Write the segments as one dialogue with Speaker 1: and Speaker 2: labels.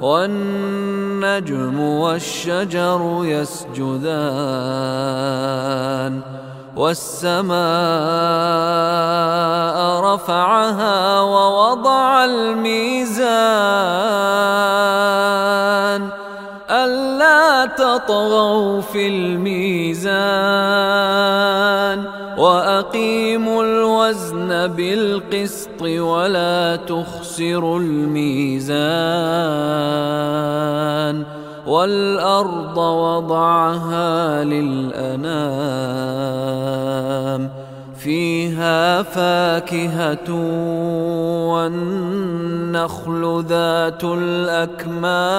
Speaker 1: والنجم والشجر يسجدان والسماء رفعها ووضع الميزان ألا تطغوا في الميزان وأقيموا الوزن بالقسط ولا تخسروا الميزان والأرض وضعها للأنام فيها فاكهة والنخل ذات الأكمام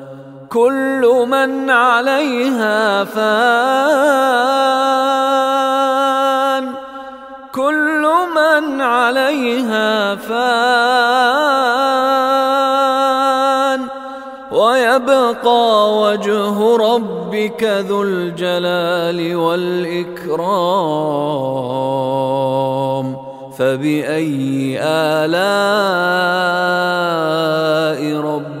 Speaker 1: كل من عليها فان. كل من عليها فان. ويبقى وجه ربك ذو الجلال والإكرام. فبأي آلاء ربك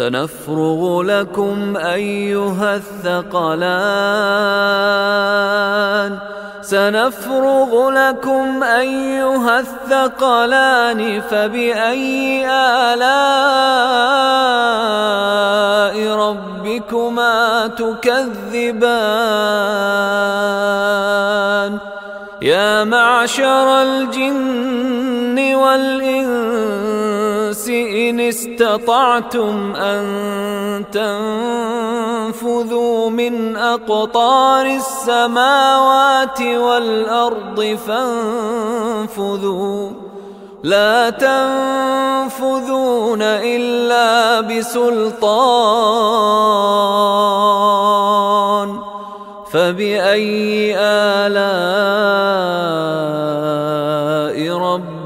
Speaker 1: سنفرغ لكم أيها الثقلان. سنفرغ لكم أيها الثقلان فبأي آلاء ربكما تكذبان. يا معشر الجن والإنس إن استطعتم أن تنفذوا من أقطار السماوات والأرض فانفذوا. لا تنفذون إلا بسلطان. فبأي آلاء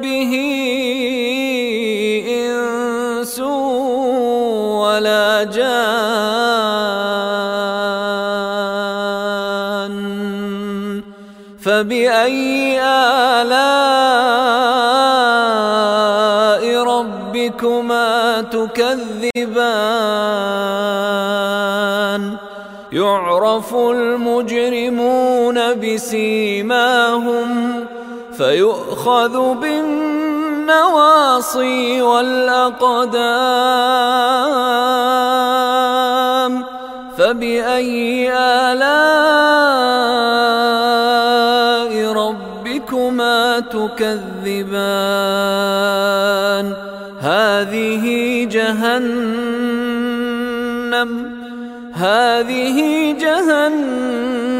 Speaker 1: ذنبه إنس ولا جان فبأي آلاء ربكما تكذبان؟ يعرف المجرمون بسيماهم فيؤخذ بالنواصي والأقدام فبأي آلاء ربكما تكذبان؟ هذه جهنم هذه جهنم.